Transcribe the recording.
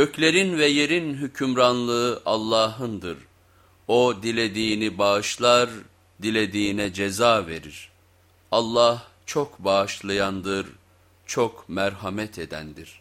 Göklerin ve yerin hükümranlığı Allah'ındır. O dilediğini bağışlar, dilediğine ceza verir. Allah çok bağışlayandır, çok merhamet edendir.